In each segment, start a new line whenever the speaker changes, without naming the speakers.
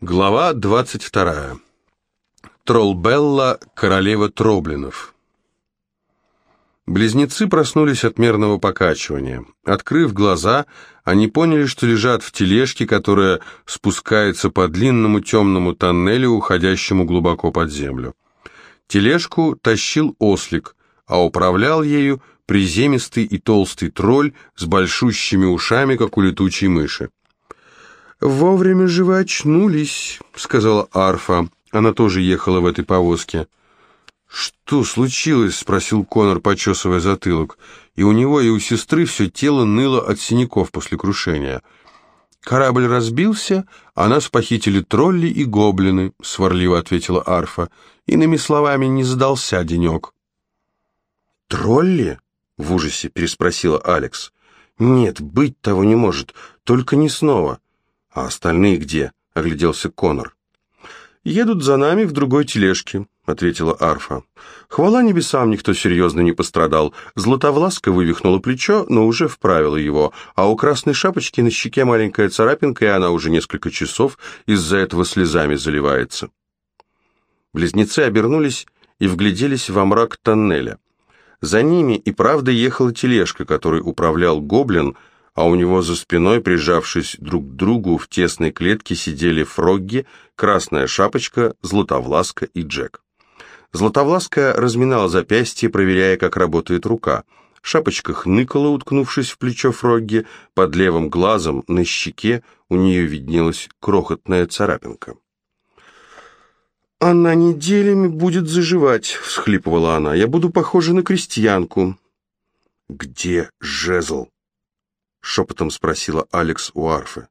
Глава 22. Троллбелла, королева Троблинов. Близнецы проснулись от мерного покачивания. Открыв глаза, они поняли, что лежат в тележке, которая спускается по длинному темному тоннелю, уходящему глубоко под землю. Тележку тащил ослик, а управлял ею приземистый и толстый тролль с большущими ушами, как у летучей мыши. «Вовремя же вы очнулись», — сказала Арфа. Она тоже ехала в этой повозке. «Что случилось?» — спросил Конор, почесывая затылок. И у него, и у сестры все тело ныло от синяков после крушения. «Корабль разбился, а нас похитили тролли и гоблины», — сварливо ответила Арфа. «Иными словами, не задался денек».
«Тролли?» — в ужасе переспросила Алекс. «Нет, быть того не может, только не снова». «А остальные где?» — огляделся Конор. «Едут за нами в другой тележке», — ответила Арфа. Хвала небесам, никто серьезно не пострадал. Златовласка вывихнула плечо, но уже вправила его, а у красной шапочки на щеке маленькая царапинка, и она уже несколько часов из-за этого слезами заливается. Близнецы обернулись и вгляделись во мрак тоннеля. За ними и правда ехала тележка, которой управлял гоблин — а у него за спиной, прижавшись друг к другу, в тесной клетке сидели Фрогги, Красная Шапочка, Златовласка и Джек. Златовласка разминала запястье, проверяя, как работает рука. Шапочка хныкала, уткнувшись в плечо Фрогги, под левым глазом на щеке у нее виднелась крохотная царапинка. «Она неделями будет заживать», — всхлипывала она. «Я буду похожа на крестьянку». «Где жезл?» — шепотом спросила Алекс у Арфы.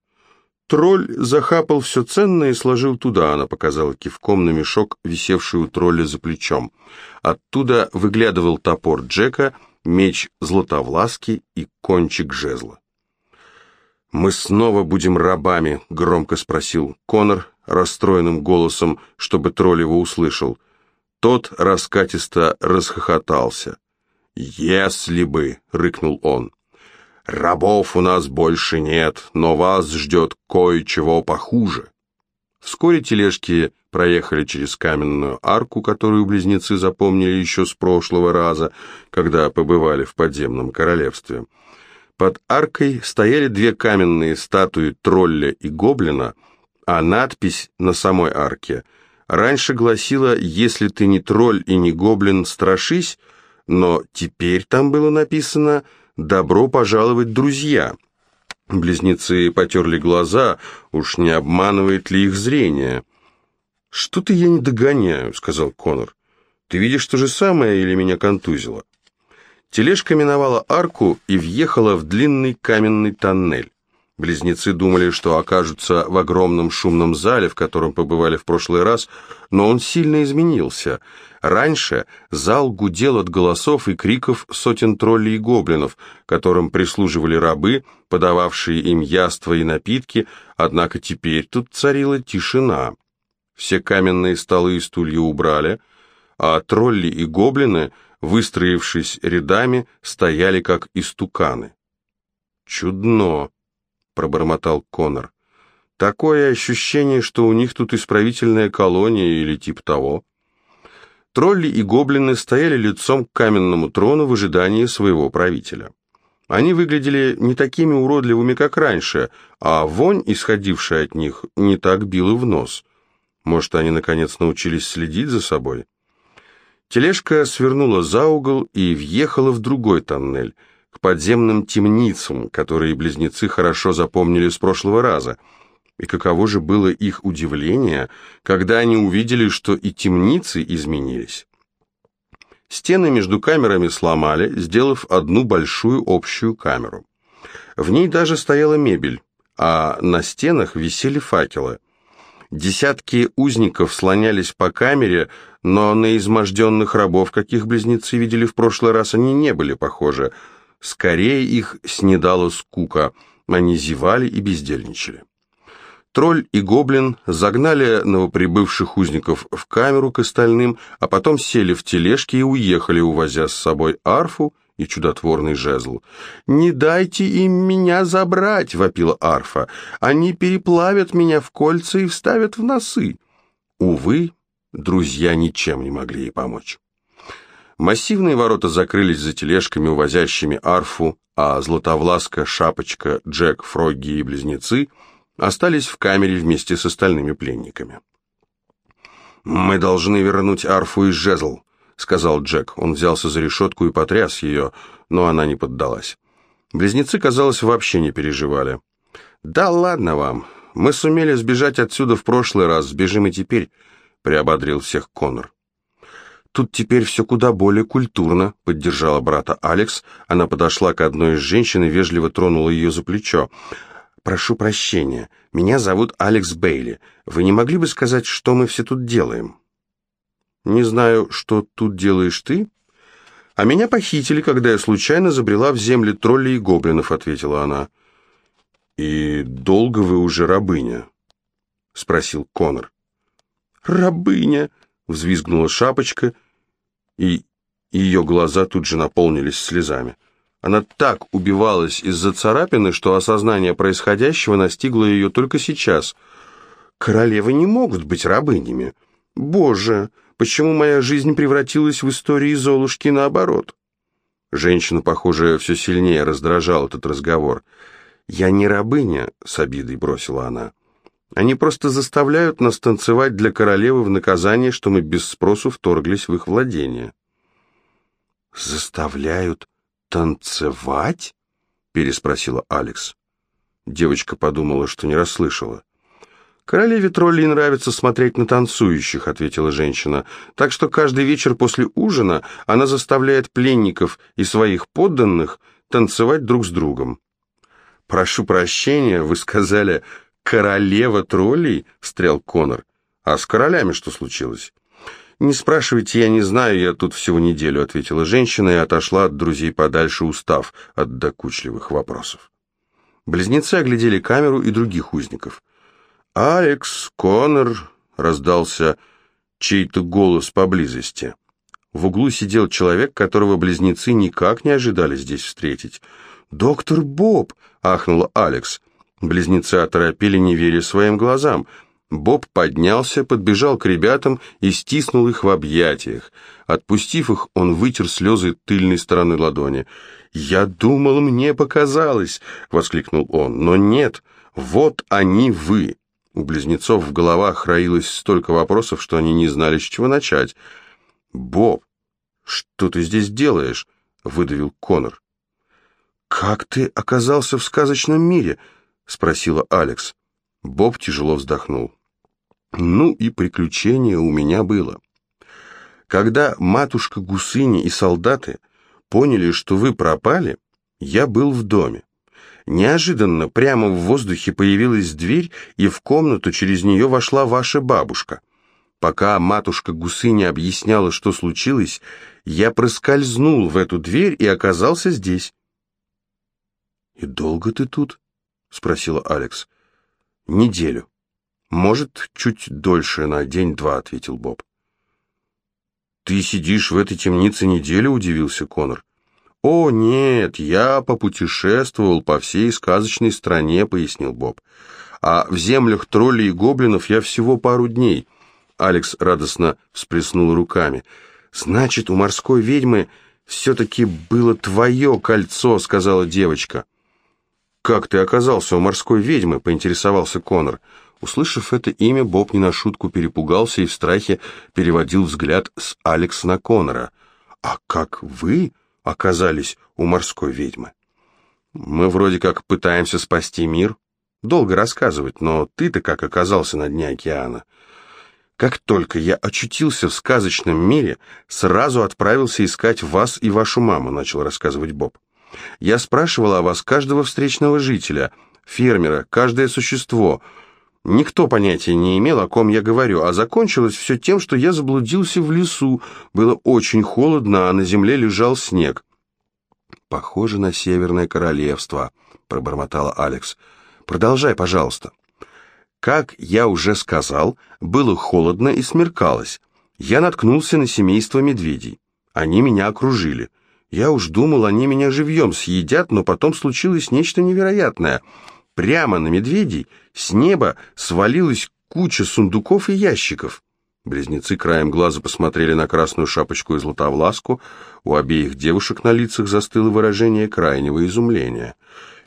Тролль захапал все ценное и сложил туда, она показала кивком на мешок, висевший у тролля за плечом. Оттуда выглядывал топор Джека, меч Златовласки и кончик жезла. «Мы снова будем рабами?» — громко спросил Конор расстроенным голосом, чтобы тролль его услышал. Тот раскатисто расхохотался. «Если бы!» — рыкнул он. «Рабов у нас больше нет, но вас ждет кое-чего похуже». Вскоре тележки проехали через каменную арку, которую близнецы запомнили еще с прошлого раза, когда побывали в подземном королевстве. Под аркой стояли две каменные статуи тролля и гоблина, а надпись на самой арке раньше гласила «Если ты не тролль и не гоблин, страшись», но теперь там было написано «Если «Добро пожаловать, друзья!» Близнецы потерли глаза, уж не обманывает ли их зрение. «Что-то я не догоняю», — сказал Конор. «Ты видишь то же самое или меня контузило?» Тележка миновала арку и въехала в длинный каменный тоннель. Близнецы думали, что окажутся в огромном шумном зале, в котором побывали в прошлый раз, но он сильно изменился. Раньше зал гудел от голосов и криков сотен троллей и гоблинов, которым прислуживали рабы, подававшие им яства и напитки, однако теперь тут царила тишина. Все каменные столы и стулья убрали, а тролли и гоблины, выстроившись рядами, стояли как истуканы. «Чудно!» пробормотал Конор. Такое ощущение, что у них тут исправительная колония или типа того. Тролли и гоблины стояли лицом к каменному трону в ожидании своего правителя. Они выглядели не такими уродливыми, как раньше, а вонь, исходившая от них, не так била в нос. Может, они, наконец, научились следить за собой? Тележка свернула за угол и въехала в другой тоннель — к подземным темницам, которые близнецы хорошо запомнили с прошлого раза. И каково же было их удивление, когда они увидели, что и темницы изменились. Стены между камерами сломали, сделав одну большую общую камеру. В ней даже стояла мебель, а на стенах висели факелы. Десятки узников слонялись по камере, но на изможденных рабов, каких близнецы видели в прошлый раз, они не были похожи – Скорее их снедала скука, они зевали и бездельничали. Тролль и гоблин загнали новоприбывших узников в камеру к остальным, а потом сели в тележки и уехали, увозя с собой арфу и чудотворный жезл. «Не дайте им меня забрать!» — вопила арфа. «Они переплавят меня в кольца и вставят в носы!» Увы, друзья ничем не могли ей помочь. Массивные ворота закрылись за тележками, увозящими арфу, а Златовласка, Шапочка, Джек, Фрогги и Близнецы остались в камере вместе с остальными пленниками. «Мы должны вернуть арфу и жезл», — сказал Джек. Он взялся за решетку и потряс ее, но она не поддалась. Близнецы, казалось, вообще не переживали. «Да ладно вам. Мы сумели сбежать отсюда в прошлый раз, сбежим и теперь», — приободрил всех Конор. «Тут теперь все куда более культурно», — поддержала брата Алекс. Она подошла к одной из женщин и вежливо тронула ее за плечо. «Прошу прощения, меня зовут Алекс Бейли. Вы не могли бы сказать, что мы все тут делаем?» «Не знаю, что тут делаешь ты?» «А меня похитили, когда я случайно забрела в земли троллей и гоблинов», — ответила она. «И долго вы уже рабыня?» — спросил Конор. «Рабыня!» — взвизгнула шапочка — и ее глаза тут же наполнились слезами. Она так убивалась из-за царапины, что осознание происходящего настигло ее только сейчас. «Королевы не могут быть рабынями. Боже, почему моя жизнь превратилась в истории Золушки наоборот?» Женщина, похоже, все сильнее раздражал этот разговор. «Я не рабыня», — с обидой бросила она. «Они просто заставляют нас танцевать для королевы в наказание, что мы без спросу вторглись в их владение». «Заставляют танцевать?» — переспросила Алекс. Девочка подумала, что не расслышала. «Королеве троллей нравится смотреть на танцующих», — ответила женщина. «Так что каждый вечер после ужина она заставляет пленников и своих подданных танцевать друг с другом». «Прошу прощения, вы сказали «королева троллей»?» — встрял Конор. «А с королями что случилось?» «Не спрашивайте, я не знаю, я тут всего неделю», — ответила женщина и отошла от друзей подальше, устав от докучливых вопросов. Близнецы оглядели камеру и других узников. «Алекс, Коннор», — раздался чей-то голос поблизости. В углу сидел человек, которого близнецы никак не ожидали здесь встретить. «Доктор Боб!» — ахнула Алекс. Близнецы оторопели, не веря своим глазам — Боб поднялся, подбежал к ребятам и стиснул их в объятиях. Отпустив их, он вытер слезы тыльной стороны ладони. «Я думал, мне показалось!» — воскликнул он. «Но нет, вот они вы!» У близнецов в головах роилось столько вопросов, что они не знали, с чего начать. «Боб, что ты здесь делаешь?» — выдавил Конор. «Как ты оказался в сказочном мире?» — спросила Алекс. Боб тяжело вздохнул. Ну и приключение у меня было. Когда матушка Гусыни и солдаты поняли, что вы пропали, я был в доме. Неожиданно прямо в воздухе появилась дверь, и в комнату через нее вошла ваша бабушка. Пока матушка Гусыни объясняла, что случилось, я проскользнул в эту дверь и оказался здесь. «И долго ты тут?» — спросила Алекс. «Неделю». «Может, чуть дольше, на день-два», — ответил Боб. «Ты сидишь в этой темнице неделю?» — удивился Конор. «О, нет, я попутешествовал по всей сказочной стране», — пояснил Боб. «А в землях троллей и гоблинов я всего пару дней». Алекс радостно всплеснул руками. «Значит, у морской ведьмы все-таки было твое кольцо», — сказала девочка. «Как ты оказался у морской ведьмы?» — поинтересовался Конор. Услышав это имя, Боб не на шутку перепугался и в страхе переводил взгляд с Алекс на Конора. «А как вы оказались у морской ведьмы?» «Мы вроде как пытаемся спасти мир. Долго рассказывать, но ты-то как оказался на дне океана?» «Как только я очутился в сказочном мире, сразу отправился искать вас и вашу маму», — начал рассказывать Боб. «Я спрашивал о вас каждого встречного жителя, фермера, каждое существо — Никто понятия не имел, о ком я говорю, а закончилось все тем, что я заблудился в лесу. Было очень холодно, а на земле лежал снег. «Похоже на Северное Королевство», — пробормотала Алекс. «Продолжай, пожалуйста». Как я уже сказал, было холодно и смеркалось. Я наткнулся на семейство медведей. Они меня окружили. Я уж думал, они меня живьем съедят, но потом случилось нечто невероятное. Прямо на медведей с неба свалилась куча сундуков и ящиков. Близнецы краем глаза посмотрели на красную шапочку и златовласку. У обеих девушек на лицах застыло выражение крайнего изумления.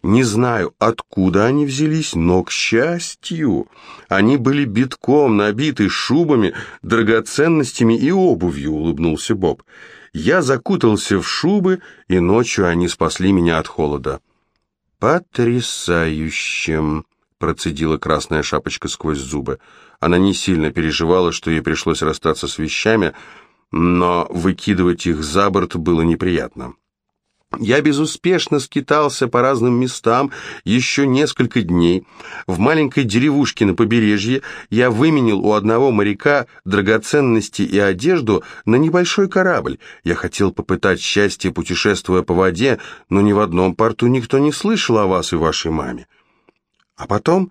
Не знаю, откуда они взялись, но, к счастью, они были битком набиты шубами, драгоценностями и обувью, улыбнулся Боб. Я закутался в шубы, и ночью они спасли меня от холода. Потрясающим, процедила красная шапочка сквозь зубы. Она не сильно переживала, что ей пришлось расстаться с вещами, но выкидывать их за борт было неприятно. Я безуспешно скитался по разным местам еще несколько дней. В маленькой деревушке на побережье я выменил у одного моряка драгоценности и одежду на небольшой корабль. Я хотел попытать счастье, путешествуя по воде, но ни в одном порту никто не слышал о вас и вашей маме. А потом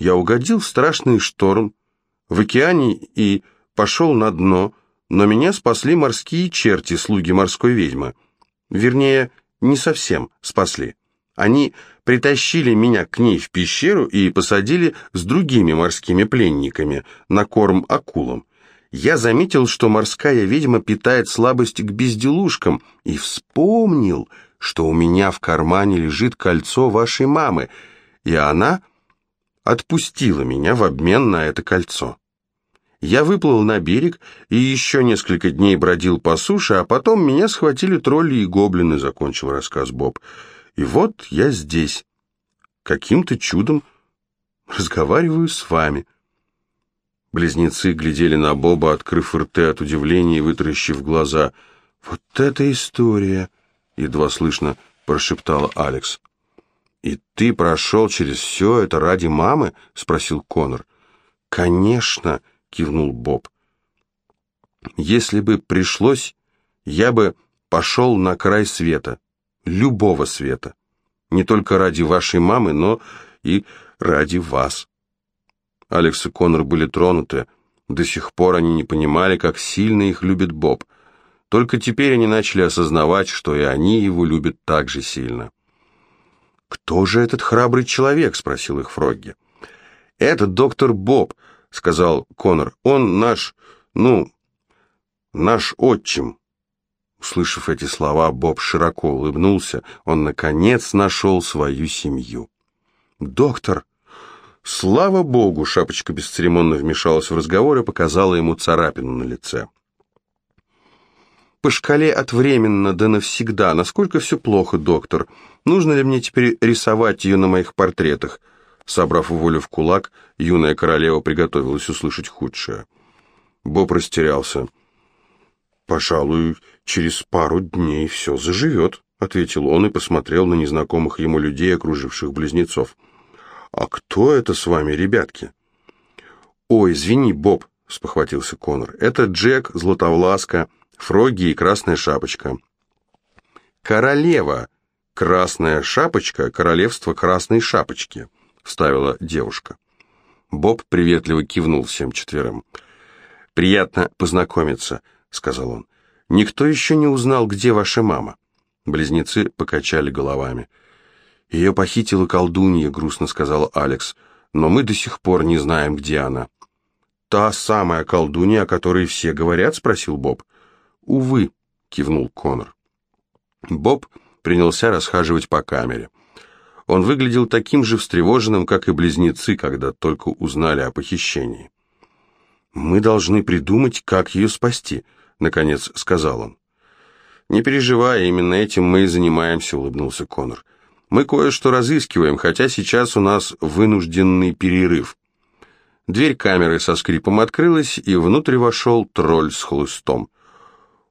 я угодил в страшный шторм в океане и пошел на дно, но меня спасли морские черти, слуги морской ведьмы. Вернее, не совсем спасли. Они притащили меня к ней в пещеру и посадили с другими морскими пленниками на корм акулам. Я заметил, что морская ведьма питает слабость к безделушкам, и вспомнил, что у меня в кармане лежит кольцо вашей мамы — и она отпустила меня в обмен на это кольцо. Я выплыл на берег и еще несколько дней бродил по суше, а потом меня схватили тролли и гоблины, закончил рассказ Боб. И вот я здесь. Каким-то чудом разговариваю с вами. Близнецы глядели на Боба, открыв рты от удивления и вытаращив глаза. «Вот это история!» — едва слышно прошептал Алекс. «И ты прошел через все это ради мамы?» — спросил Конор. «Конечно!» — кивнул Боб. «Если бы пришлось, я бы пошел на край света, любого света, не только ради вашей мамы, но и ради вас». Алекс и Конор были тронуты. До сих пор они не понимали, как сильно их любит Боб. Только теперь они начали осознавать, что и они его любят так же сильно. «Кто же этот храбрый человек?» — спросил их Фрогги. «Это доктор Боб», — сказал Конор. «Он наш, ну, наш отчим». Услышав эти слова, Боб широко улыбнулся. Он, наконец, нашел свою семью. «Доктор!» «Слава богу!» — Шапочка бесцеремонно вмешалась в разговор и показала ему царапину на лице. «По шкале от временно до навсегда. Насколько все плохо, доктор? Нужно ли мне теперь рисовать ее на моих портретах? Собрав волю в кулак, юная королева приготовилась услышать худшее. Боб растерялся. «Пожалуй, через пару дней все заживет», — ответил он и посмотрел на незнакомых ему людей, окруживших близнецов. «А кто это с вами, ребятки?» «Ой, извини, Боб», — спохватился Конор. «Это Джек, Златовласка, Фроги и Красная Шапочка». «Королева», «Красная шапочка, королевство красной шапочки», — вставила девушка. Боб приветливо кивнул всем четверым. «Приятно познакомиться», — сказал он. «Никто еще не узнал, где ваша мама». Близнецы покачали головами. «Ее похитила колдунья», — грустно сказал Алекс. «Но мы до сих пор не знаем, где она». «Та самая колдунья, о которой все говорят?» — спросил Боб. «Увы», — кивнул Конор. Боб принялся расхаживать по камере. Он выглядел таким же встревоженным, как и близнецы, когда только узнали о похищении. «Мы должны придумать, как ее спасти», — наконец сказал он. «Не переживай, именно этим мы и занимаемся», — улыбнулся Конор. «Мы кое-что разыскиваем, хотя сейчас у нас вынужденный перерыв». Дверь камеры со скрипом открылась, и внутрь вошел тролль с хлыстом.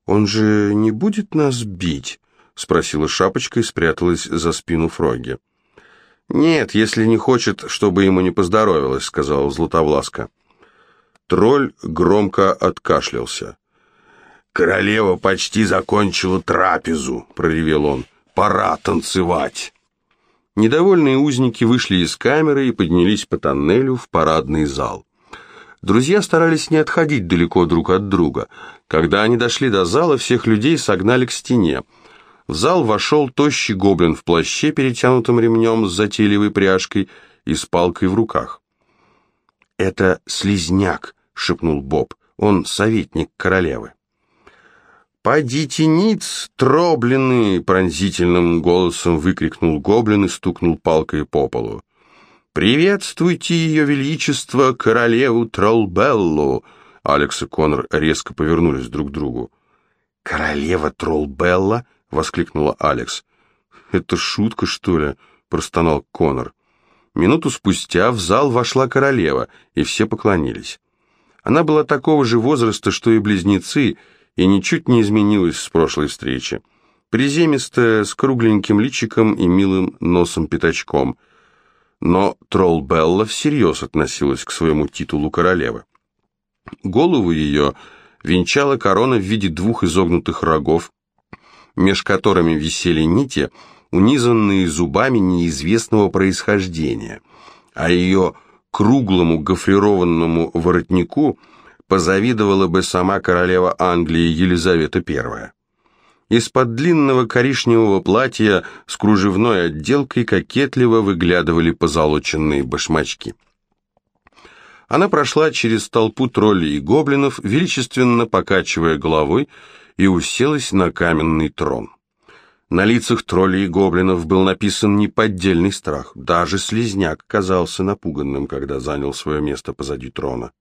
«Он же не будет нас бить?» спросила шапочка и спряталась за спину Фроги. «Нет, если не хочет, чтобы ему не поздоровилось», — сказала Златовласка. Тролль громко откашлялся. «Королева почти закончила трапезу», — проревел он. «Пора танцевать». Недовольные узники вышли из камеры и поднялись по тоннелю в парадный зал. Друзья старались не отходить далеко друг от друга. Когда они дошли до зала, всех людей согнали к стене.
В зал вошел тощий гоблин в плаще, перетянутом ремнем с затейливой пряжкой и с палкой в руках.
«Это слизняк», — шепнул Боб. «Он советник королевы».
«Подите ниц, троблины!» — пронзительным голосом выкрикнул гоблин и стукнул палкой по полу. «Приветствуйте ее величество, королеву Троллбеллу!» Алекс и Конор резко повернулись друг к другу.
«Королева Троллбелла?» — воскликнула Алекс.
«Это шутка, что ли?» — простонал Конор. Минуту спустя в зал вошла королева, и все поклонились. Она была такого же возраста, что и близнецы, и ничуть не изменилась с прошлой встречи. Приземистая, с кругленьким личиком и милым носом-пятачком. Но тролл Белла всерьез относилась к своему титулу королевы. Голову ее венчала корона в виде двух изогнутых рогов, меж которыми висели нити, унизанные зубами неизвестного происхождения, а ее круглому гофрированному воротнику позавидовала бы сама королева Англии Елизавета I. Из-под длинного коричневого платья с кружевной отделкой кокетливо выглядывали позолоченные башмачки. Она прошла через толпу троллей и гоблинов, величественно покачивая головой, и уселась на каменный трон. На лицах троллей и гоблинов был написан неподдельный страх. Даже слезняк казался напуганным, когда занял свое место позади трона.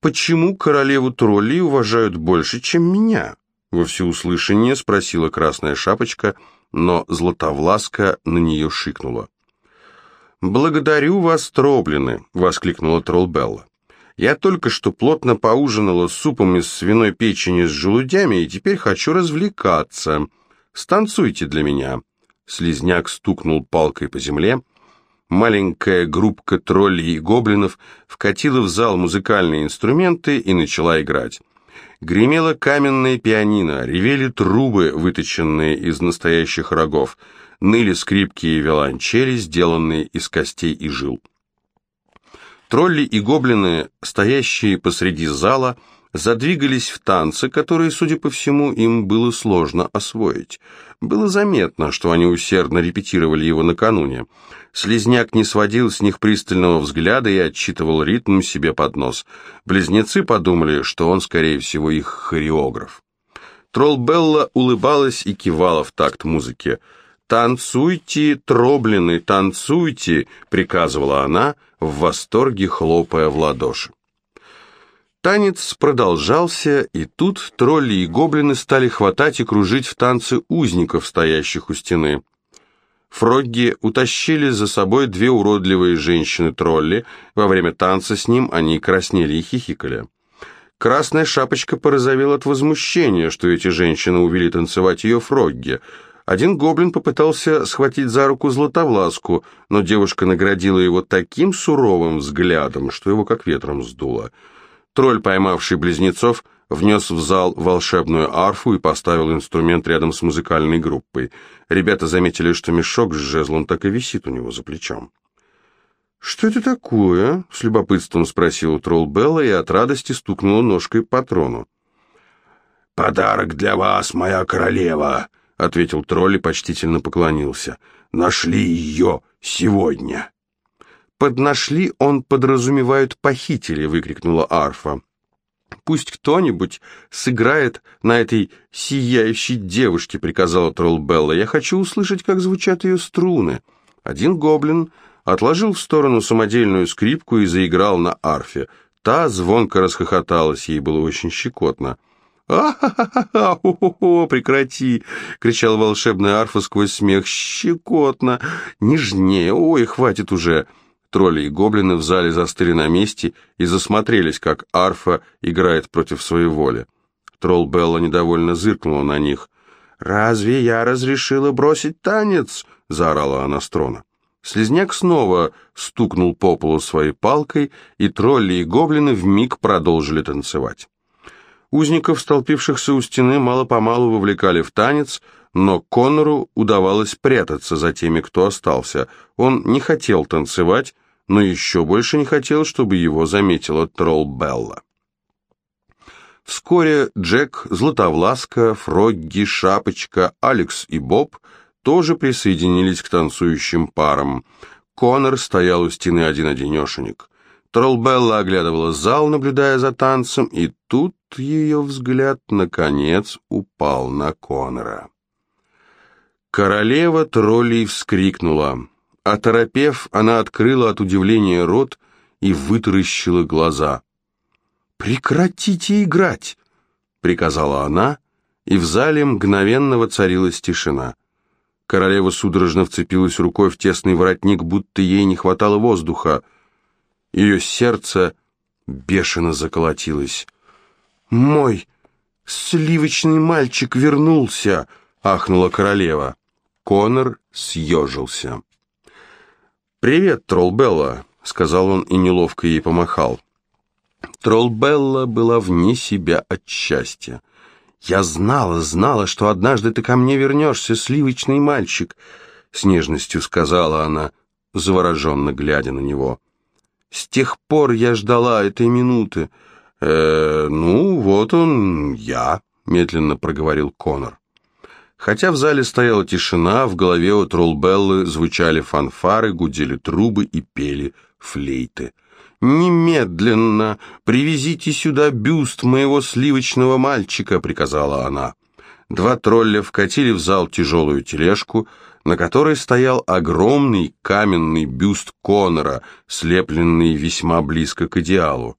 «Почему королеву троллей уважают больше, чем меня?» Во всеуслышание спросила Красная Шапочка, но Златовласка на нее шикнула. «Благодарю вас, троблины!» — воскликнула Троллбелла. «Я только что плотно поужинала супом из свиной печени с желудями и теперь хочу развлекаться. Станцуйте для меня!» Слизняк стукнул палкой по земле. Маленькая группка троллей и гоблинов вкатила в зал музыкальные инструменты и начала играть. Гремело каменное пианино, ревели трубы, выточенные из настоящих рогов — ныли скрипки и виолончели, сделанные из костей и жил. Тролли и гоблины, стоящие посреди зала, задвигались в танцы, которые, судя по всему, им было сложно освоить. Было заметно, что они усердно репетировали его накануне. Слизняк не сводил с них пристального взгляда и отчитывал ритм себе под нос. Близнецы подумали, что он, скорее всего, их хореограф. Тролл Белла улыбалась и кивала в такт музыке. «Танцуйте, троблины, танцуйте!» — приказывала она, в восторге хлопая в ладоши. Танец продолжался, и тут тролли и гоблины стали хватать и кружить в танце узников, стоящих у стены. Фрогги утащили за собой две уродливые женщины-тролли, во время танца с ним они краснели и хихикали. Красная шапочка порозовела от возмущения, что эти женщины увели танцевать ее Фрогги — один гоблин попытался схватить за руку Златовласку, но девушка наградила его таким суровым взглядом, что его как ветром сдуло. Тролль, поймавший близнецов, внес в зал волшебную арфу и поставил инструмент рядом с музыкальной группой. Ребята заметили, что мешок с жезлом так и висит у него за плечом. «Что это такое?» — с любопытством спросил тролл Белла и от радости стукнула ножкой по трону.
«Подарок для вас, моя королева!» — ответил тролль и почтительно поклонился. «Нашли ее сегодня».
«Под нашли он подразумевают похитили», — выкрикнула арфа. «Пусть кто-нибудь сыграет на этой сияющей девушке», — приказала тролл Белла. «Я хочу услышать, как звучат ее струны». Один гоблин отложил в сторону самодельную скрипку и заиграл на арфе. Та звонко расхохоталась, ей было очень щекотно. «А-ха-ха-ха! Прекрати!» — кричал волшебная арфа сквозь смех. «Щекотно! Нежнее! Ой, хватит уже!» Тролли и гоблины в зале застыли на месте и засмотрелись, как арфа играет против своей воли. Тролл Белла недовольно зыркнула на них. «Разве я разрешила бросить танец?» — заорала она с трона. Слизняк снова стукнул по полу своей палкой, и тролли и гоблины вмиг продолжили танцевать. Узников, столпившихся у стены, мало-помалу вовлекали в танец, но Коннору удавалось прятаться за теми, кто остался. Он не хотел танцевать, но еще больше не хотел, чтобы его заметила тролл Белла.
Вскоре Джек, Златовласка, Фрогги, Шапочка, Алекс и Боб тоже присоединились к танцующим парам. Конор стоял у стены один-одинешенек. Троллбелла оглядывала зал, наблюдая за танцем, и тут ее взгляд, наконец, упал на Конора. Королева троллей вскрикнула. Оторопев, она открыла от удивления рот и вытаращила глаза. «Прекратите играть!» — приказала она, и в зале мгновенно воцарилась тишина. Королева судорожно вцепилась рукой в тесный воротник, будто ей не хватало воздуха. Ее сердце бешено заколотилось. «Мой сливочный мальчик вернулся!» — ахнула королева. Конор съежился. «Привет, Троллбелла», — сказал он и неловко ей помахал. Троллбелла была вне себя от счастья. «Я знала, знала, что однажды ты ко мне вернешься, сливочный мальчик», — с нежностью сказала она, завороженно глядя на него. «С тех пор я ждала этой минуты». «Э, ну, вот он, я», — медленно проговорил Конор. Хотя в зале стояла тишина, в голове у Троллбеллы звучали фанфары, гудели трубы и пели флейты. «Немедленно привезите сюда бюст моего сливочного мальчика», — приказала она. Два тролля вкатили в зал тяжелую тележку, на которой стоял огромный каменный бюст Конора, слепленный весьма близко к идеалу.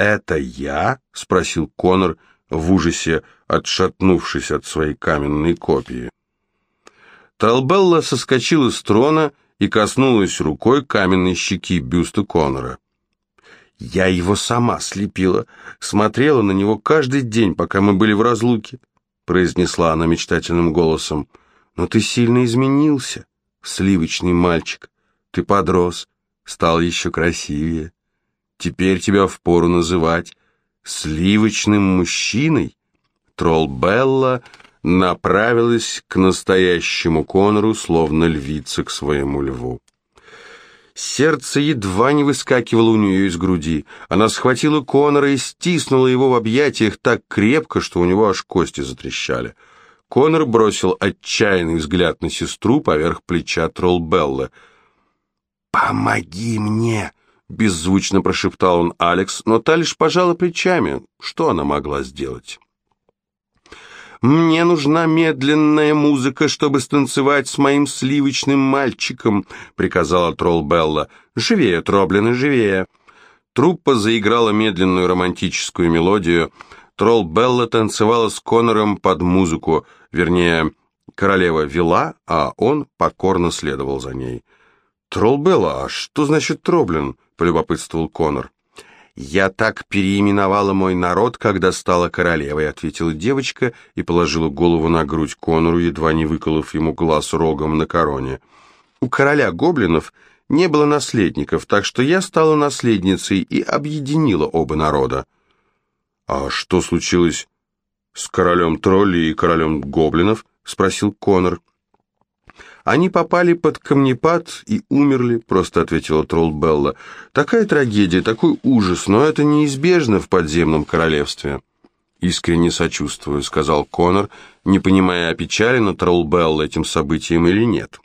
«Это я?» — спросил Конор в ужасе, отшатнувшись от своей каменной копии. Талбелла соскочила с трона и коснулась рукой каменной щеки бюста Конора. «Я его сама слепила, смотрела на него каждый день, пока мы были в разлуке», произнесла она мечтательным голосом. «Но ты сильно изменился, сливочный мальчик. Ты подрос, стал еще красивее. Теперь тебя впору называть сливочным мужчиной». Тролл Белла направилась к настоящему Конору, словно львица к своему льву. Сердце едва не выскакивало у нее из груди. Она схватила Конора и стиснула его в объятиях так крепко, что у него аж кости затрещали. Конор бросил отчаянный взгляд на сестру поверх плеча Троллбеллы. «Помоги мне!» — беззвучно прошептал он Алекс, но та лишь пожала плечами. Что она могла сделать? «Мне нужна медленная музыка, чтобы станцевать с моим сливочным мальчиком», — приказала тролл Белла. «Живее, Троблин, живее». Труппа заиграла медленную романтическую мелодию. Тролл Белла танцевала с Конором под музыку, вернее, королева вела, а он покорно следовал за ней. «Тролл Белла, а что значит Троблин?» — полюбопытствовал Конор. «Я так переименовала мой народ, когда стала королевой», — ответила девочка и положила голову на грудь Конору, едва не выколов ему глаз рогом на короне. «У короля гоблинов не было наследников, так что я стала наследницей и объединила оба народа». «А что случилось с королем троллей и королем гоблинов?» — спросил Конор. «Они попали под камнепад и умерли», — просто ответила тролл Белла. «Такая трагедия, такой ужас, но это неизбежно в подземном королевстве». «Искренне сочувствую», — сказал Конор, не понимая, опечалена тролл Белла этим событием или нет.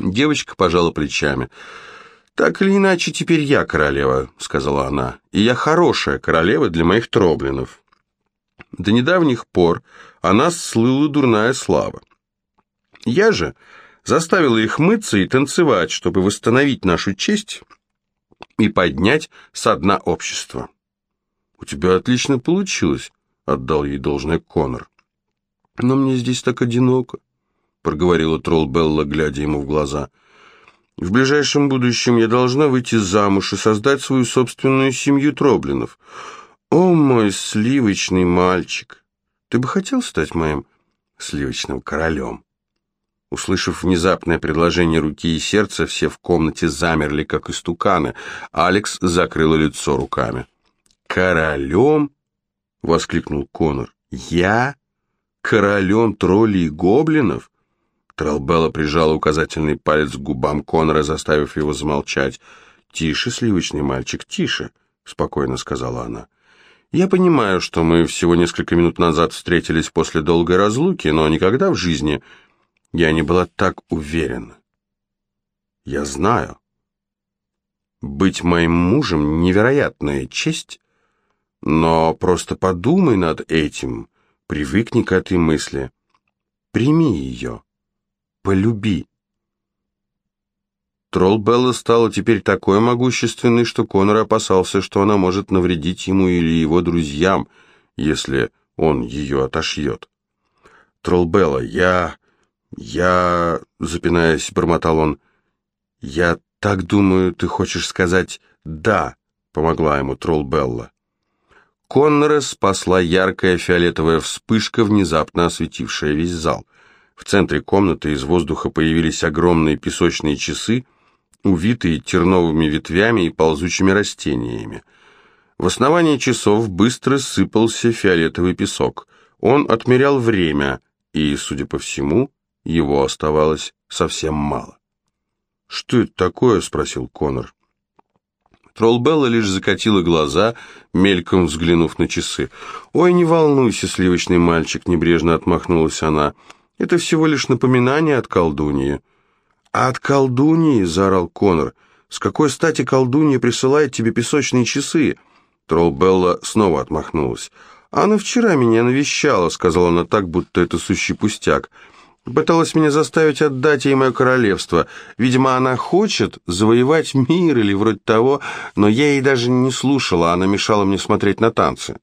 Девочка пожала плечами. «Так или иначе, теперь я королева», — сказала она, — «и я хорошая королева для моих троблинов». До недавних пор о нас слыла дурная слава. Я же заставила их мыться и танцевать, чтобы восстановить нашу честь и поднять со дна общества. «У тебя отлично получилось», — отдал ей должное Конор. «Но мне здесь так одиноко», — проговорила тролл Белла, глядя ему в глаза. «В ближайшем будущем я должна выйти замуж и создать свою собственную семью Троблинов. О, мой сливочный мальчик! Ты бы хотел стать моим сливочным королем?» Услышав внезапное предложение руки и сердца, все в комнате замерли, как истуканы. Алекс закрыла лицо руками. «Королем?» — воскликнул Конор. «Я? Королем троллей и гоблинов?» Тролбелла прижала указательный палец к губам Конора, заставив его замолчать. «Тише, сливочный мальчик, тише», — спокойно сказала она.
Я понимаю, что мы всего несколько минут назад встретились после долгой разлуки, но никогда в жизни я не была так уверена. Я знаю. Быть моим мужем — невероятная честь, но просто подумай над этим, привыкни к этой мысли. Прими ее, полюби. Тролл Белла стала теперь такой могущественной, что Конор опасался, что она может навредить ему или его друзьям, если он ее отошьет. Тролл Белла, я... я... запинаясь, бормотал он. Я так думаю, ты хочешь сказать «да», помогла ему Тролл Белла. Коннора спасла яркая фиолетовая вспышка, внезапно осветившая весь зал. В центре комнаты из воздуха появились огромные песочные часы, увитые терновыми ветвями и ползучими растениями. В основании часов быстро сыпался фиолетовый песок. Он отмерял время, и, судя по всему, его оставалось совсем мало. «Что это такое?» — спросил Конор. Троллбелла лишь закатила глаза, мельком взглянув на часы. «Ой, не волнуйся, сливочный мальчик», — небрежно отмахнулась она. «Это всего лишь напоминание от колдуньи». «А от колдуньи?» — заорал Конор. «С какой стати колдунья присылает тебе песочные часы?» Троллбелла снова отмахнулась. «Она вчера меня навещала», — сказала она так, будто это сущий пустяк. «Пыталась меня заставить отдать ей мое королевство. Видимо, она хочет завоевать мир или вроде того, но я ей даже не слушала, она мешала мне смотреть на танцы».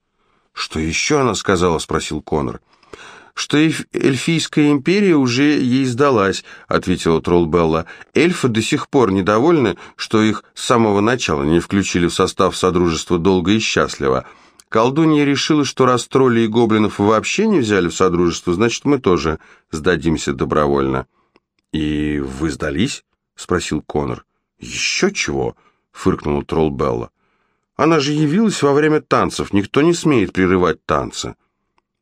«Что еще она сказала?» — спросил Конор что эльфийская империя уже ей сдалась», — ответила Троллбелла. «Эльфы до сих пор недовольны, что их с самого начала не включили в состав Содружества долго и счастливо. Колдунья решила, что раз троллей и гоблинов вообще не взяли в Содружество, значит, мы тоже сдадимся добровольно». «И вы сдались?» — спросил Конор. «Еще чего?» — фыркнула Троллбелла. «Она же явилась во время танцев, никто не смеет прерывать танцы».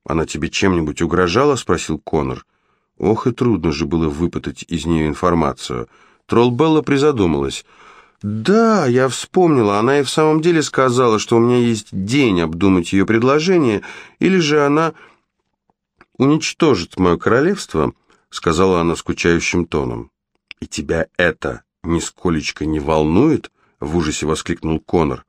«Она тебе чем-нибудь угрожала?» — спросил Конор. Ох, и трудно же было выпытать из нее информацию. Троллбелла призадумалась. «Да, я вспомнила, она и в самом деле сказала, что у меня есть день обдумать ее предложение, или же она уничтожит мое королевство», — сказала она скучающим тоном. «И тебя это нисколечко не волнует?» — в ужасе воскликнул Конор.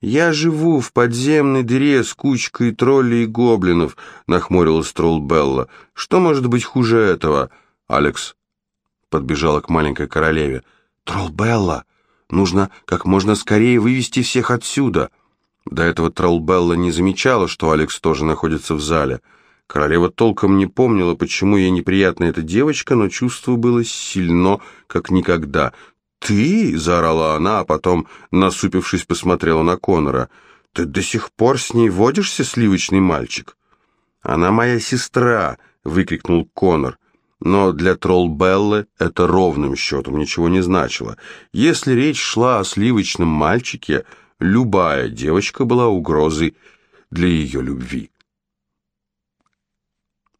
«Я живу в подземной дыре с кучкой троллей и гоблинов», — нахмурилась Троллбелла. «Что может быть хуже этого?» Алекс подбежала к маленькой королеве. «Троллбелла, нужно как можно скорее вывести всех отсюда». До этого Троллбелла не замечала, что Алекс тоже находится в зале. Королева толком не помнила, почему ей неприятна эта девочка, но чувство было сильно, как никогда. «Ты?» — заорала она, а потом, насупившись, посмотрела на Конора. «Ты до сих пор с ней водишься, сливочный мальчик?» «Она моя сестра!» — выкрикнул Конор. Но для Троллбеллы это ровным счетом ничего не значило. Если речь шла о сливочном мальчике, любая девочка была угрозой для ее любви.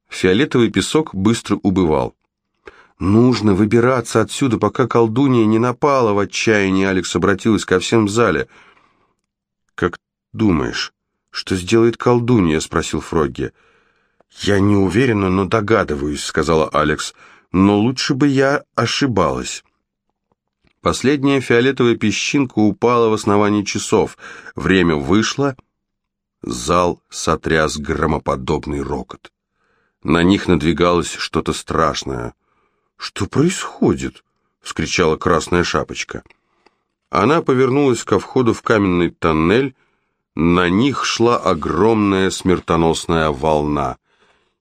Фиолетовый песок быстро убывал. «Нужно выбираться отсюда, пока колдунья не напала в отчаянии», Алекс обратилась ко всем в зале. «Как думаешь, что сделает колдунья?» — спросил Фрогги. «Я не уверена, но догадываюсь», — сказала Алекс. «Но лучше бы я ошибалась». Последняя фиолетовая песчинка упала в основании часов. Время вышло. Зал сотряс громоподобный рокот. На них надвигалось что-то страшное — «Что происходит?» — вскричала Красная Шапочка. Она повернулась ко входу в каменный тоннель. На них шла огромная смертоносная волна.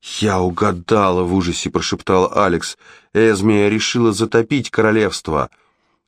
«Я угадала!» — в ужасе прошептал Алекс. «Эзмия решила затопить королевство!»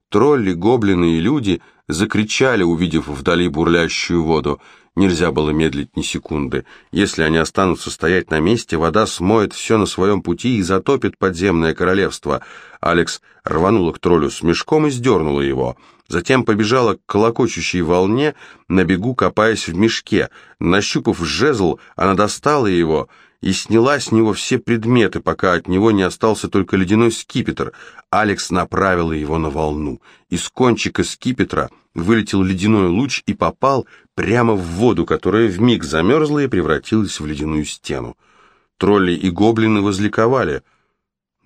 Тролли, гоблины и люди закричали, увидев вдали бурлящую воду. Нельзя было медлить ни секунды. Если они останутся стоять на месте, вода смоет все на своем пути и затопит подземное королевство. Алекс рванула к троллю с мешком и сдернула его. Затем побежала к колокочущей волне, на бегу копаясь в мешке. Нащупав жезл, она достала его
и сняла с него все предметы, пока от него не остался только ледяной скипетр. Алекс направила его на волну. Из кончика скипетра вылетел ледяной луч и попал прямо в воду, которая вмиг замерзла и превратилась в ледяную стену. Тролли и гоблины возликовали.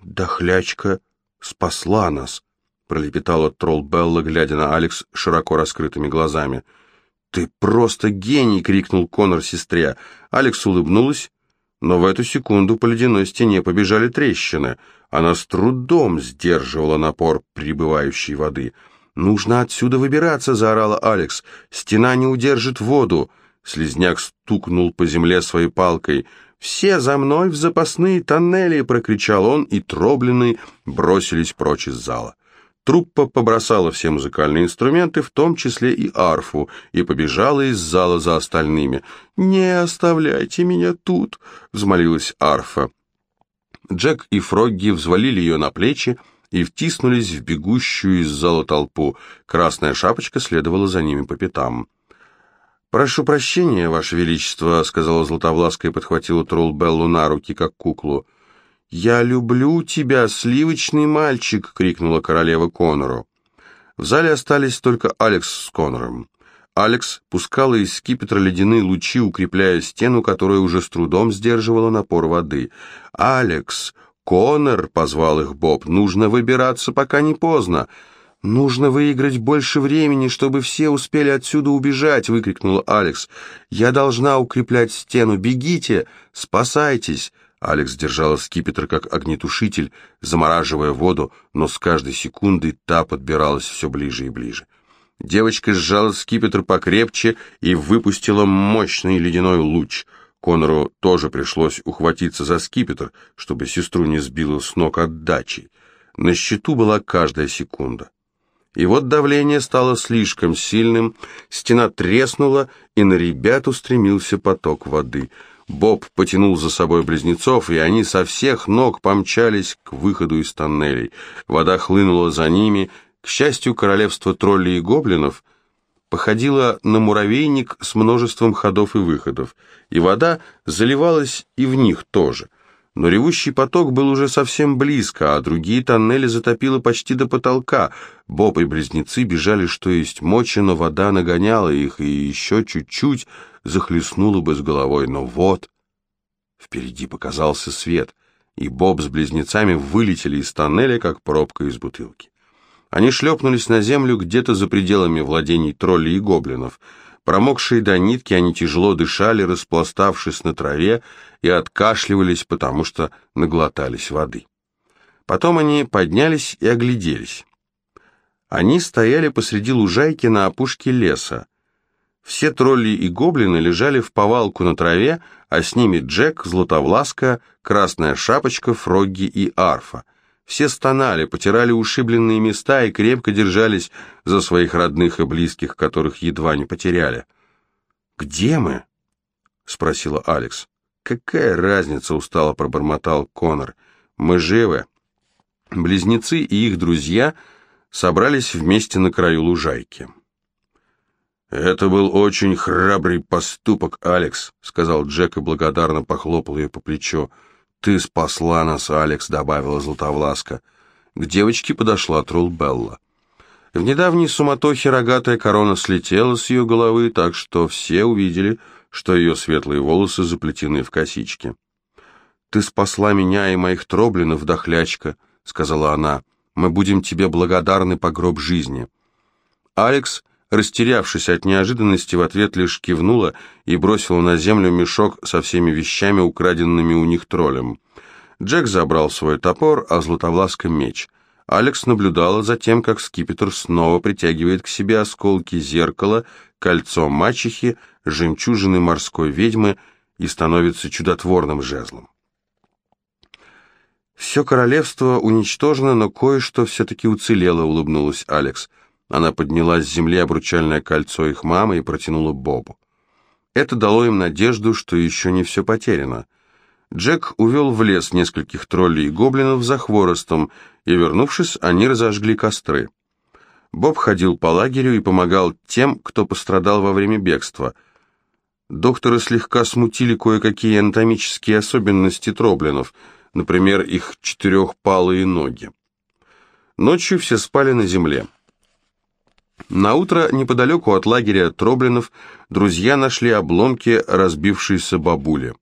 «Дохлячка спасла нас», — пролепетала тролл Белла, глядя на Алекс широко раскрытыми глазами. «Ты просто гений!» — крикнул Конор сестре. Алекс улыбнулась, но в эту секунду по ледяной стене побежали трещины. Она с трудом сдерживала напор прибывающей воды. «Нужно отсюда выбираться!» — заорала Алекс. «Стена не удержит воду!» Слизняк стукнул по земле своей палкой. «Все за мной в запасные тоннели!» — прокричал он, и тробленные бросились прочь из зала. Труппа побросала все музыкальные инструменты, в том числе и арфу, и побежала из зала за остальными. «Не оставляйте меня тут!» — взмолилась арфа. Джек и Фрогги взвалили ее на плечи и втиснулись в бегущую из зала толпу. Красная шапочка следовала за ними по пятам. «Прошу прощения, Ваше Величество», — сказала Златовласка и подхватила тролл Беллу на руки, как куклу. «Я люблю тебя, сливочный мальчик!» — крикнула королева Конору. В зале остались только Алекс с Конором. Алекс пускала из скипетра ледяные лучи, укрепляя стену, которая уже с трудом сдерживала напор воды. «Алекс! Конор!» — позвал их Боб. «Нужно выбираться, пока не поздно!» «Нужно выиграть больше времени, чтобы все успели отсюда убежать!» — выкрикнула Алекс. «Я должна укреплять стену! Бегите! Спасайтесь!» Алекс держала скипетр как огнетушитель, замораживая воду, но с каждой секундой та подбиралась все ближе и ближе. Девочка сжала скипетр покрепче и выпустила мощный ледяной луч. Конору тоже пришлось ухватиться за скипетр, чтобы сестру не сбило с ног отдачей. На счету была каждая секунда. И вот давление стало слишком сильным, стена треснула, и на ребят устремился поток воды — Боб потянул за собой близнецов, и они со всех ног помчались к выходу из тоннелей. Вода хлынула за ними. К счастью, королевство троллей и гоблинов походило на муравейник с множеством ходов и выходов, и вода заливалась и в них тоже. Но ревущий поток был уже совсем близко, а другие тоннели затопило почти до потолка. Боб и близнецы бежали, что есть мочи, но вода нагоняла их, и еще чуть-чуть захлестнула бы с головой. Но вот, впереди показался свет, и Боб с близнецами вылетели из тоннеля, как пробка из бутылки. Они шлепнулись на землю где-то за пределами владений троллей и гоблинов — Промокшие до нитки, они тяжело дышали, распластавшись на траве, и откашливались, потому что наглотались воды. Потом они поднялись и огляделись. Они стояли посреди лужайки на опушке леса. Все тролли и гоблины лежали в повалку на траве, а с ними Джек, Златовласка, Красная Шапочка, Фрогги и Арфа. Все стонали, потирали ушибленные места и крепко держались за своих родных и близких, которых едва не потеряли. «Где мы?» — спросила Алекс. «Какая разница?» — устало пробормотал Конор. «Мы живы». Близнецы и их друзья собрались вместе на краю лужайки. «Это был очень храбрый поступок, Алекс», — сказал Джек и благодарно похлопал ее по плечу. «Ты спасла нас, Алекс», — добавила Златовласка. К девочке подошла Трулбелла. В недавней суматохе рогатая корона слетела с ее головы, так что все увидели, что ее светлые волосы заплетены в косички. «Ты спасла меня и моих троблинов, дохлячка», — сказала она. «Мы будем тебе благодарны по гроб жизни». Алекс растерявшись от неожиданности, в ответ лишь кивнула и бросила на землю мешок со всеми вещами, украденными у них троллем. Джек забрал свой топор, а Златовласка — меч. Алекс наблюдала за тем, как скипетр снова притягивает к себе осколки зеркала, кольцо мачехи, жемчужины морской ведьмы и становится чудотворным жезлом. «Все королевство уничтожено, но кое-что все-таки уцелело», — улыбнулась Алекс. Она подняла с земли обручальное кольцо их мамы и протянула Бобу. Это дало им надежду, что еще не все потеряно. Джек увел в лес нескольких троллей и гоблинов за хворостом, и, вернувшись, они разожгли костры. Боб ходил по лагерю и помогал тем, кто пострадал во время бегства.
Доктора слегка смутили кое-какие анатомические особенности троблинов, например, их четырехпалые ноги. Ночью все спали на земле. На утро неподалеку от лагеря Троблинов друзья нашли обломки разбившейся бабули.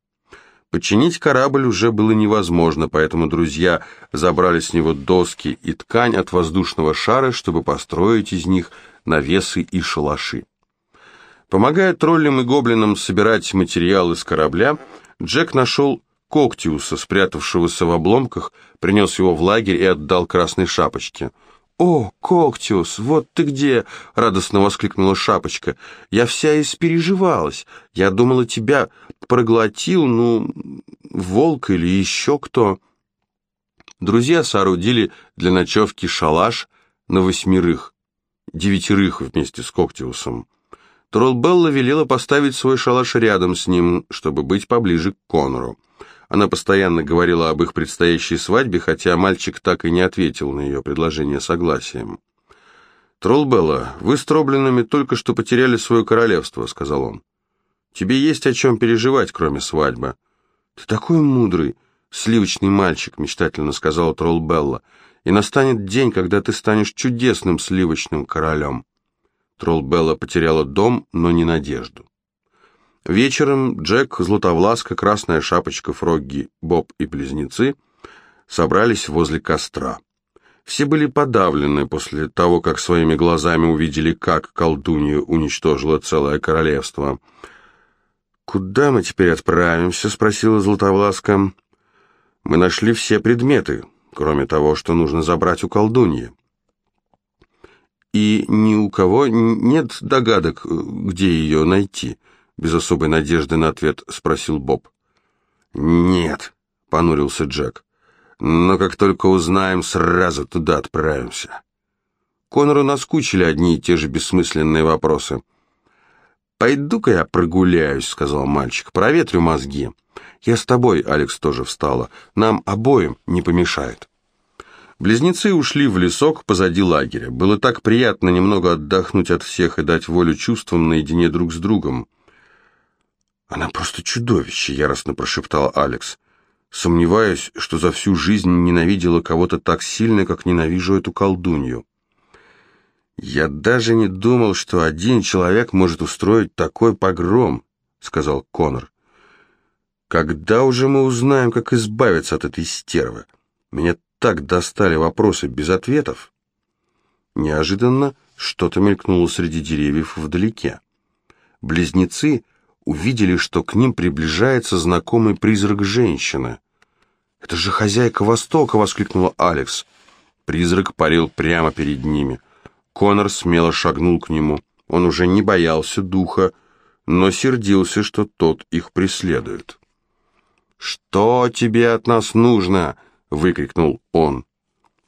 Починить корабль уже было невозможно, поэтому друзья забрали с него доски и ткань от воздушного шара, чтобы построить из них навесы и шалаши. Помогая троллям и гоблинам собирать материалы с корабля, Джек нашел Коктиуса, спрятавшегося в обломках, принес его в лагерь и отдал Красной Шапочке – «О, Коктиус, вот ты где!» — радостно воскликнула Шапочка. «Я вся испереживалась. Я думала, тебя проглотил, ну, волк или еще кто». Друзья соорудили для ночевки шалаш на восьмерых, девятерых вместе с Коктиусом. Троллбелла велела поставить свой шалаш рядом с ним, чтобы быть поближе к Конору. Она постоянно говорила об их предстоящей свадьбе, хотя мальчик так и не ответил на ее предложение согласием. «Троллбелла, вы с Троблинами только что потеряли свое королевство», — сказал он. «Тебе есть о чем переживать, кроме свадьбы». «Ты такой мудрый, сливочный мальчик», — мечтательно сказала Троллбелла. «И настанет день, когда ты станешь чудесным сливочным королем». Троллбелла потеряла дом, но не надежду. Вечером Джек, Златовласка, Красная Шапочка, Фрогги, Боб и Близнецы собрались возле костра. Все были подавлены после того, как своими глазами увидели, как колдунья уничтожила целое королевство. «Куда мы теперь отправимся?» — спросила Златовласка. «Мы нашли все предметы, кроме того, что нужно забрать у колдуньи». «И ни у кого нет догадок, где ее найти?» без особой надежды на ответ спросил Боб. «Нет», — понурился Джек. «Но как только узнаем, сразу туда отправимся». Конору наскучили одни и те же бессмысленные вопросы. «Пойду-ка я прогуляюсь», — сказал мальчик, — «проветрю мозги». «Я с тобой», — Алекс тоже встала. «Нам обоим не помешает». Близнецы ушли в лесок позади лагеря. Было так приятно немного отдохнуть от всех и дать волю чувствам наедине друг с другом. «Она просто чудовище», — яростно прошептал Алекс. «Сомневаюсь, что за всю жизнь ненавидела кого-то так сильно, как ненавижу эту колдунью». «Я даже не думал, что один человек может устроить такой погром», — сказал Конор. «Когда уже мы узнаем, как избавиться от этой стервы? Меня так достали вопросы без ответов». Неожиданно что-то мелькнуло среди деревьев вдалеке. Близнецы увидели, что к ним приближается знакомый призрак женщины. «Это же хозяйка Востока!» — воскликнула Алекс. Призрак парил прямо перед ними. Конор смело шагнул к нему. Он уже не боялся духа, но сердился, что тот их преследует. «Что тебе от нас нужно?» — выкрикнул он.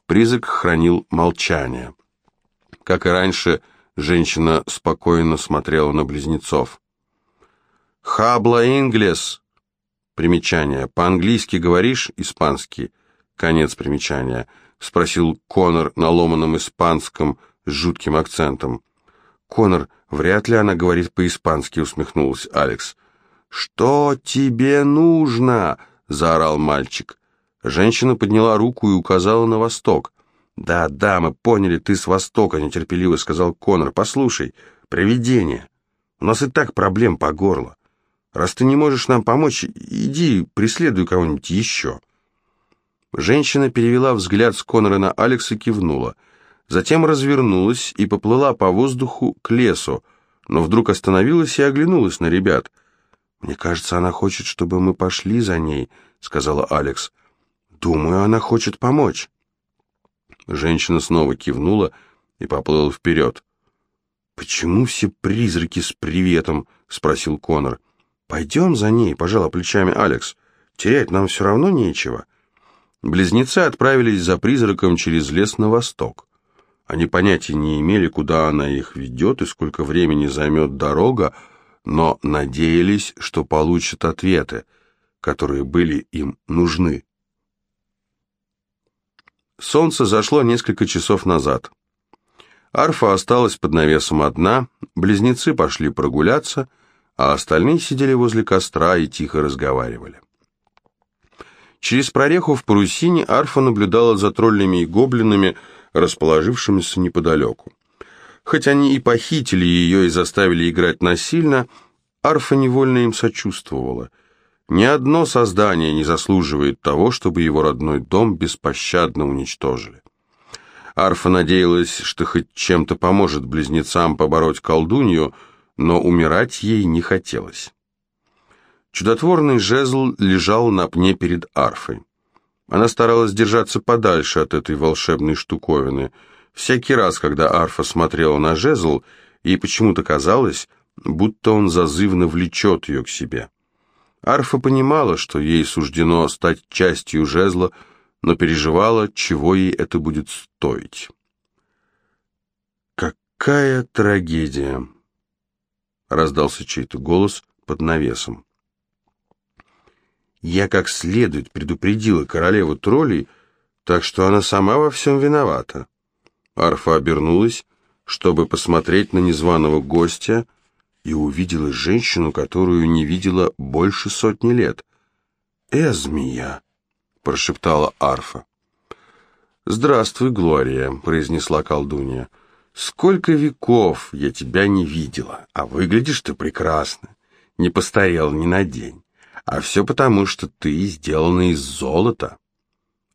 Призрак хранил молчание. Как и раньше, женщина спокойно смотрела на близнецов. «Хабла инглес». Примечание. «По-английски говоришь?» «Испанский». Конец примечания. Спросил Конор на ломаном испанском с жутким акцентом. «Конор, вряд ли она говорит по-испански», усмехнулась Алекс. «Что тебе нужно?» — заорал мальчик. Женщина подняла руку и указала на восток. «Да, да, мы поняли, ты с востока», — нетерпеливо сказал Конор. «Послушай, привидение. У нас и так проблем по горло. Раз ты не можешь нам помочь, иди преследуй кого-нибудь еще». Женщина перевела взгляд с Конора на Алекса и кивнула. Затем развернулась и поплыла по воздуху к лесу, но вдруг остановилась и оглянулась на ребят. «Мне кажется, она хочет, чтобы мы пошли за ней», — сказала Алекс. «Думаю, она хочет помочь». Женщина снова кивнула и поплыла вперед. «Почему все призраки с приветом?» — спросил Конор. «Пойдем за ней», — пожала плечами Алекс. «Терять нам все равно нечего». Близнецы отправились за призраком через лес на восток. Они понятия не имели, куда она их ведет и сколько времени займет дорога, но надеялись, что получат ответы, которые были им нужны. Солнце зашло несколько часов назад. Арфа осталась под навесом одна, близнецы пошли прогуляться — а остальные сидели возле костра и тихо разговаривали. Через прореху в парусине арфа наблюдала за троллями и гоблинами, расположившимися неподалеку. Хоть они и похитили ее и заставили играть насильно, арфа невольно им сочувствовала. Ни одно создание не заслуживает того, чтобы его родной дом беспощадно уничтожили. Арфа надеялась, что хоть чем-то поможет близнецам побороть колдунью, но умирать ей не хотелось. Чудотворный жезл лежал на пне перед арфой. Она старалась держаться подальше от этой волшебной штуковины. Всякий раз, когда арфа смотрела на жезл, ей почему-то казалось, будто он зазывно влечет ее к себе. Арфа понимала, что ей суждено стать частью жезла, но переживала, чего ей это будет стоить. «Какая трагедия!» — раздался чей-то голос под навесом. Я как следует предупредила королеву троллей, так что она сама во всем виновата. Арфа обернулась, чтобы посмотреть на незваного гостя, и увидела женщину, которую не видела больше сотни лет. «Эзмия!» — прошептала Арфа. «Здравствуй, Глория», — произнесла колдунья. «Сколько веков я тебя не видела, а выглядишь ты прекрасно. Не постарел ни на день. А все потому, что ты сделана из золота.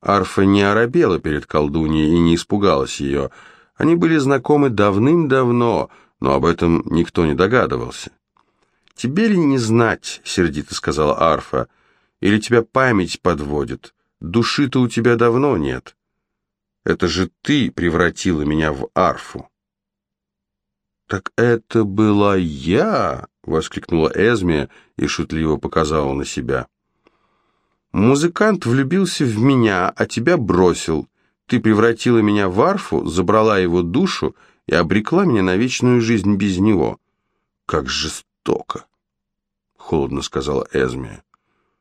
Арфа не оробела перед колдуньей и не испугалась ее. Они были знакомы давным-давно, но об этом никто не догадывался. «Тебе ли не знать?» — сердито сказала Арфа. «Или тебя память подводит? Души-то у тебя давно нет. Это же ты превратила меня в Арфу». «Так это была я!» — воскликнула Эзмия и шутливо показала на себя. «Музыкант влюбился в меня, а тебя бросил. Ты превратила меня в арфу, забрала его душу и обрекла меня на вечную жизнь без него. Как жестоко!» — холодно сказала Эзмия,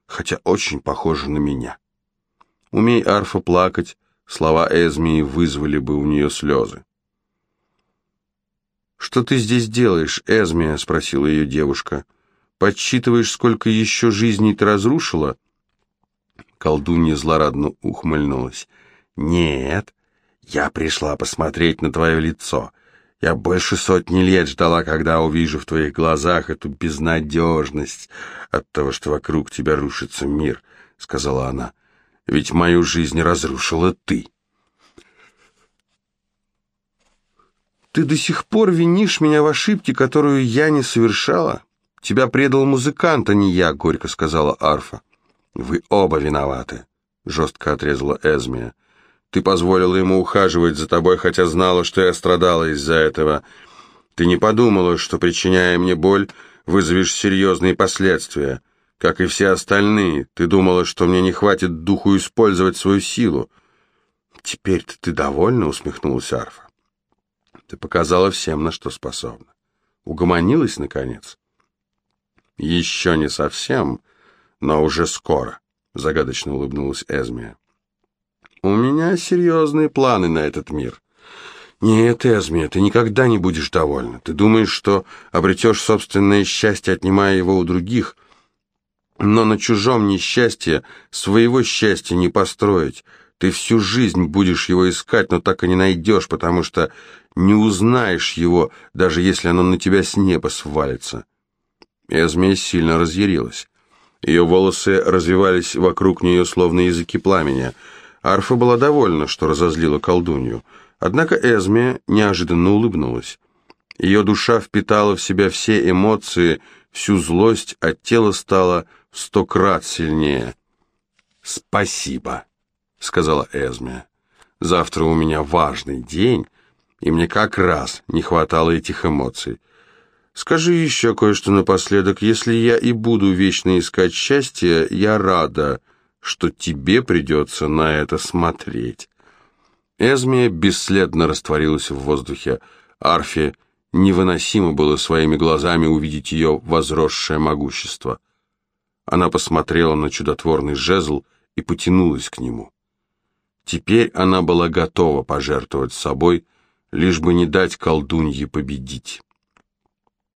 хотя очень похоже на меня. Умей арфа плакать, слова Эзмии вызвали бы у нее слезы. «Что ты здесь делаешь, Эзмия?» — спросила ее девушка. «Подсчитываешь, сколько еще жизней ты разрушила?» Колдунья злорадно ухмыльнулась. «Нет, я пришла посмотреть на твое лицо. Я больше сотни лет ждала, когда увижу в твоих глазах эту безнадежность от того, что вокруг тебя рушится мир», — сказала она. «Ведь мою жизнь разрушила ты». Ты до сих пор винишь меня в ошибке, которую я не совершала? Тебя предал музыкант, а не я, горько сказала Арфа. Вы оба виноваты, жестко отрезала Эзмия. Ты позволила ему ухаживать за тобой, хотя знала, что я страдала из-за этого. Ты не подумала, что, причиняя мне боль, вызовешь серьезные последствия. Как и все остальные, ты думала, что мне не хватит духу использовать свою силу. Теперь-то ты довольна, усмехнулась Арфа. Ты показала всем, на что способна. Угомонилась, наконец? Еще не совсем, но уже скоро, загадочно улыбнулась Эзмия. У меня серьезные планы на этот мир. Нет, Эзмия, ты никогда не будешь довольна. Ты думаешь, что обретешь собственное счастье, отнимая его у других, но на чужом несчастье своего счастья не построить. Ты всю жизнь будешь его искать, но так и не найдешь, потому что не узнаешь его, даже если оно на тебя с неба свалится. Эзмия сильно разъярилась. Ее волосы развивались вокруг нее, словно языки пламени. Арфа была довольна, что разозлила колдунью. Однако Эзмия неожиданно улыбнулась. Ее душа впитала в себя все эмоции, всю злость, а тело стало в сто крат сильнее. «Спасибо», — сказала Эзмия. «Завтра у меня важный день, и мне как раз не хватало этих эмоций. Скажи еще кое-что напоследок. Если я и буду вечно искать счастье, я рада, что тебе придется на это смотреть». Эзмия бесследно растворилась в воздухе. Арфе невыносимо было своими глазами увидеть ее возросшее могущество. Она посмотрела на чудотворный жезл и потянулась к нему. Теперь она была готова пожертвовать собой, лишь бы не дать колдунье победить.